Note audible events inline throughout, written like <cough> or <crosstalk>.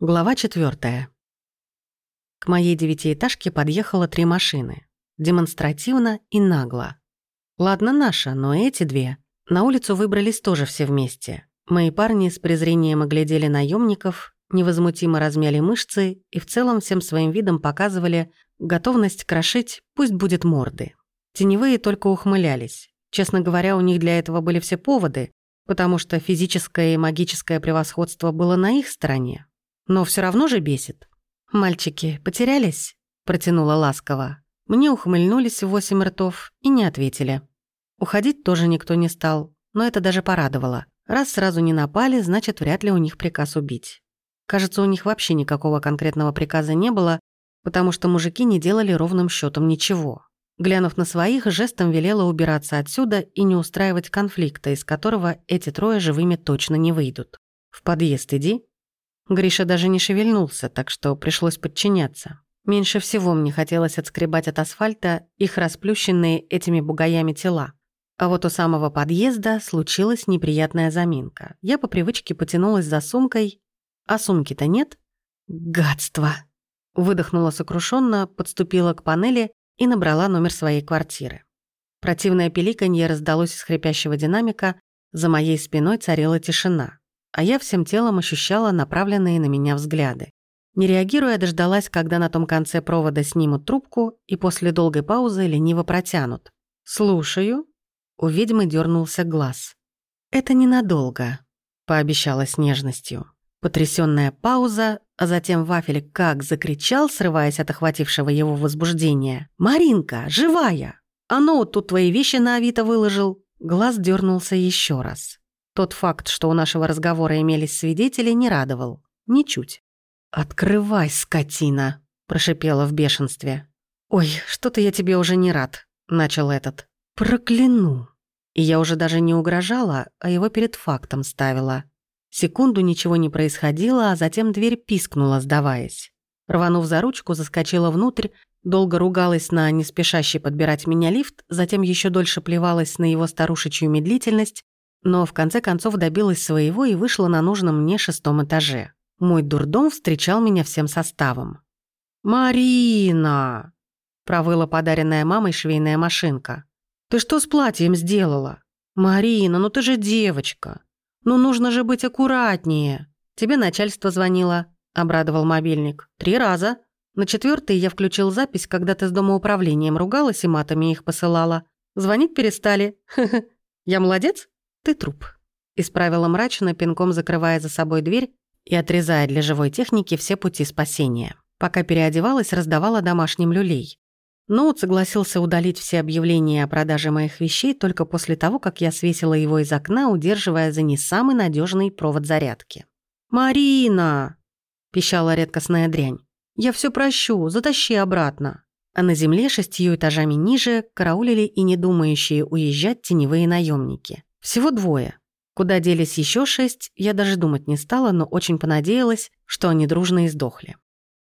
Глава четвертая. К моей девятиэтажке подъехало три машины. Демонстративно и нагло. Ладно, наша, но эти две. На улицу выбрались тоже все вместе. Мои парни с презрением оглядели наемников, невозмутимо размяли мышцы и в целом всем своим видом показывали готовность крошить, пусть будет морды. Теневые только ухмылялись. Честно говоря, у них для этого были все поводы, потому что физическое и магическое превосходство было на их стороне. Но все равно же бесит. «Мальчики, потерялись?» – протянула ласково. Мне ухмыльнулись в восемь ртов и не ответили. Уходить тоже никто не стал, но это даже порадовало. Раз сразу не напали, значит, вряд ли у них приказ убить. Кажется, у них вообще никакого конкретного приказа не было, потому что мужики не делали ровным счетом ничего. Глянув на своих, жестом велела убираться отсюда и не устраивать конфликта, из которого эти трое живыми точно не выйдут. «В подъезд иди», Гриша даже не шевельнулся, так что пришлось подчиняться. Меньше всего мне хотелось отскребать от асфальта их расплющенные этими бугаями тела. А вот у самого подъезда случилась неприятная заминка. Я по привычке потянулась за сумкой, а сумки-то нет. Гадство! Выдохнула сокрушенно, подступила к панели и набрала номер своей квартиры. Противное пиликанье раздалось из хрипящего динамика, за моей спиной царила тишина а я всем телом ощущала направленные на меня взгляды. Не реагируя, дождалась, когда на том конце провода снимут трубку и после долгой паузы лениво протянут. «Слушаю». У ведьмы дернулся глаз. «Это ненадолго», — пообещала с нежностью. Потрясённая пауза, а затем Вафель как закричал, срываясь от охватившего его возбуждения. «Маринка, живая! А ноут тут твои вещи на Авито выложил!» Глаз дернулся еще раз. Тот факт, что у нашего разговора имелись свидетели, не радовал. Ничуть. «Открывай, скотина!» – прошипела в бешенстве. «Ой, что-то я тебе уже не рад», – начал этот. «Прокляну!» И я уже даже не угрожала, а его перед фактом ставила. Секунду ничего не происходило, а затем дверь пискнула, сдаваясь. Рванув за ручку, заскочила внутрь, долго ругалась на не спешащий подбирать меня лифт, затем еще дольше плевалась на его старушечью медлительность, но в конце концов добилась своего и вышла на нужном мне шестом этаже. Мой дурдом встречал меня всем составом. «Марина!» – провыла подаренная мамой швейная машинка. «Ты что с платьем сделала? Марина, ну ты же девочка. Ну нужно же быть аккуратнее. Тебе начальство звонило», – обрадовал мобильник. «Три раза. На четвертый я включил запись, когда ты с домоуправлением ругалась и матами их посылала. Звонить перестали. <laughs> Я молодец?» «Ты труп», — исправила мрачно, пинком закрывая за собой дверь и отрезая для живой техники все пути спасения. Пока переодевалась, раздавала домашним люлей. Ноут согласился удалить все объявления о продаже моих вещей только после того, как я свесила его из окна, удерживая за не самый надежный провод зарядки. «Марина!» – пищала редкостная дрянь. «Я все прощу, затащи обратно». А на земле шестью этажами ниже караулили и не думающие уезжать теневые наемники. Всего двое. Куда делись еще шесть, я даже думать не стала, но очень понадеялась, что они дружно и сдохли.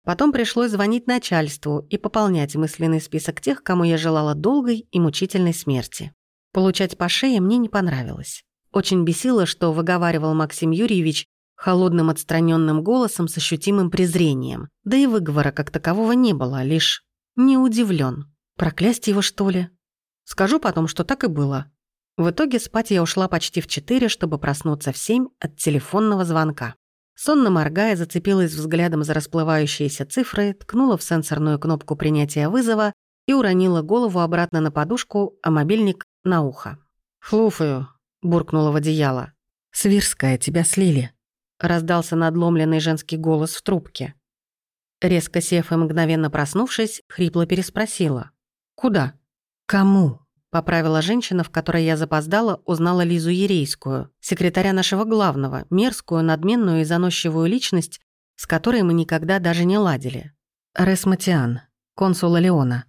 Потом пришлось звонить начальству и пополнять мысленный список тех, кому я желала долгой и мучительной смерти. Получать по шее мне не понравилось. Очень бесило, что выговаривал Максим Юрьевич холодным отстраненным голосом с ощутимым презрением. Да и выговора как такового не было, лишь не удивлен. Проклясть его, что ли? Скажу потом, что так и было. В итоге спать я ушла почти в четыре, чтобы проснуться в семь от телефонного звонка. Сонно моргая, зацепилась взглядом за расплывающиеся цифры, ткнула в сенсорную кнопку принятия вызова и уронила голову обратно на подушку, а мобильник — на ухо. «Слушаю», — буркнула в одеяло. «Свирская, тебя слили», — раздался надломленный женский голос в трубке. Резко сев и мгновенно проснувшись, хрипло переспросила. «Куда?» «Кому?» Поправила женщина, в которой я запоздала, узнала Лизу Ерейскую, секретаря нашего главного, мерзкую, надменную и заносчивую личность, с которой мы никогда даже не ладили. Рес консул Леона.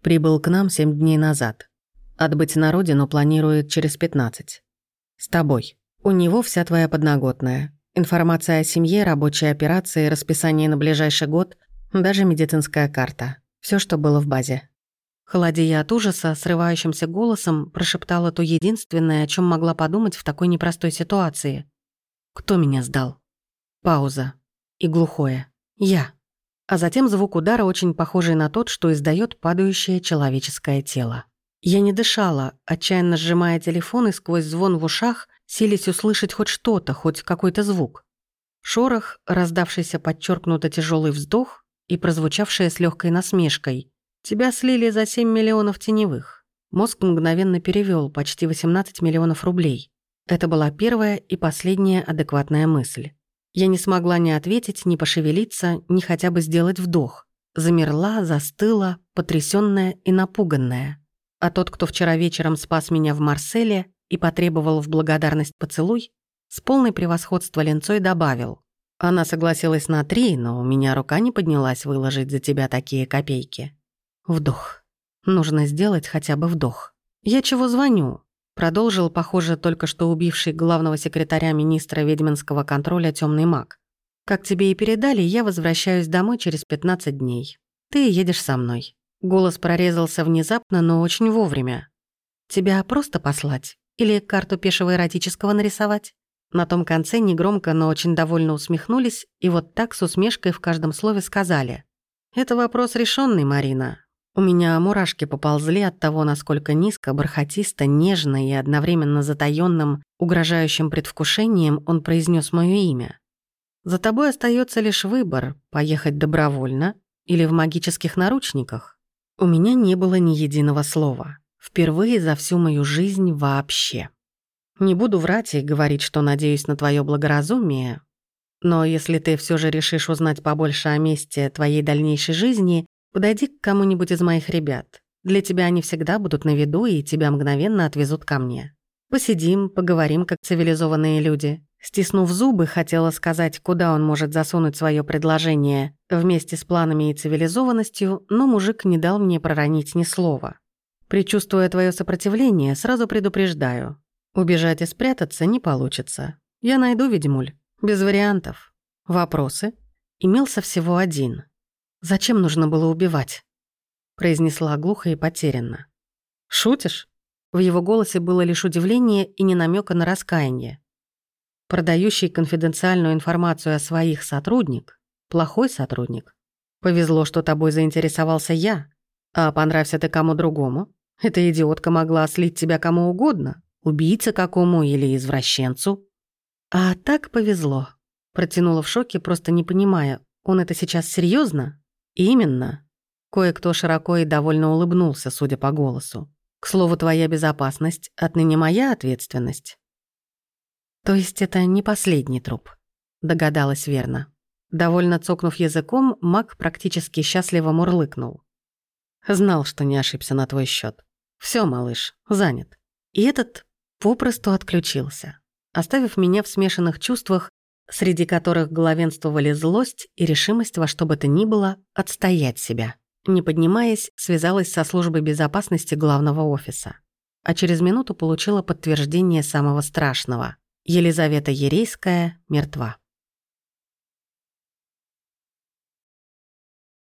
Прибыл к нам семь дней назад. Отбыть на родину планирует через пятнадцать. С тобой. У него вся твоя подноготная. Информация о семье, рабочей операции, расписание на ближайший год, даже медицинская карта. Все, что было в базе. Холодея от ужаса, срывающимся голосом прошептала то единственное, о чем могла подумать в такой непростой ситуации. «Кто меня сдал?» Пауза. и глухое «Я». А затем звук удара, очень похожий на тот, что издает падающее человеческое тело. Я не дышала, отчаянно сжимая телефон и сквозь звон в ушах, силясь услышать хоть что-то, хоть какой-то звук. Шорох, раздавшийся подчеркнуто тяжелый вздох и прозвучавшее с легкой насмешкой. «Тебя слили за 7 миллионов теневых». Мозг мгновенно перевел почти 18 миллионов рублей. Это была первая и последняя адекватная мысль. Я не смогла ни ответить, ни пошевелиться, ни хотя бы сделать вдох. Замерла, застыла, потрясённая и напуганная. А тот, кто вчера вечером спас меня в Марселе и потребовал в благодарность поцелуй, с полной превосходства ленцой добавил. Она согласилась на три, но у меня рука не поднялась выложить за тебя такие копейки. Вдох. Нужно сделать хотя бы вдох. Я чего звоню? Продолжил, похоже, только что убивший главного секретаря министра ведьминского контроля темный маг. «Как тебе и передали, я возвращаюсь домой через 15 дней. Ты едешь со мной». Голос прорезался внезапно, но очень вовремя. «Тебя просто послать? Или карту пешего эротического нарисовать?» На том конце негромко, но очень довольно усмехнулись, и вот так с усмешкой в каждом слове сказали. «Это вопрос решенный, Марина. У меня мурашки поползли от того, насколько низко, бархатисто, нежно и одновременно затаённым, угрожающим предвкушением он произнес моё имя. За тобой остается лишь выбор — поехать добровольно или в магических наручниках. У меня не было ни единого слова. Впервые за всю мою жизнь вообще. Не буду врать и говорить, что надеюсь на твое благоразумие, но если ты все же решишь узнать побольше о месте твоей дальнейшей жизни, Подойди к кому-нибудь из моих ребят. Для тебя они всегда будут на виду, и тебя мгновенно отвезут ко мне. Посидим, поговорим, как цивилизованные люди». Стиснув зубы, хотела сказать, куда он может засунуть свое предложение вместе с планами и цивилизованностью, но мужик не дал мне проронить ни слова. Причувствуя твое сопротивление, сразу предупреждаю. Убежать и спрятаться не получится. Я найду ведьмуль. Без вариантов. Вопросы? Имелся всего один. Зачем нужно было убивать?» произнесла глухо и потерянно. «Шутишь?» В его голосе было лишь удивление и не намека на раскаяние. Продающий конфиденциальную информацию о своих сотрудник — плохой сотрудник. Повезло, что тобой заинтересовался я, а понравься ты кому другому. Эта идиотка могла слить тебя кому угодно, убийце какому или извращенцу. А так повезло. Протянула в шоке, просто не понимая, он это сейчас серьезно «Именно». Кое-кто широко и довольно улыбнулся, судя по голосу. «К слову, твоя безопасность отныне моя ответственность». «То есть это не последний труп?» Догадалась верно. Довольно цокнув языком, маг практически счастливо мурлыкнул. «Знал, что не ошибся на твой счет. Все, малыш, занят». И этот попросту отключился, оставив меня в смешанных чувствах среди которых главенствовали злость и решимость во что бы то ни было отстоять себя. Не поднимаясь, связалась со службой безопасности главного офиса. А через минуту получила подтверждение самого страшного. Елизавета Ерейская мертва.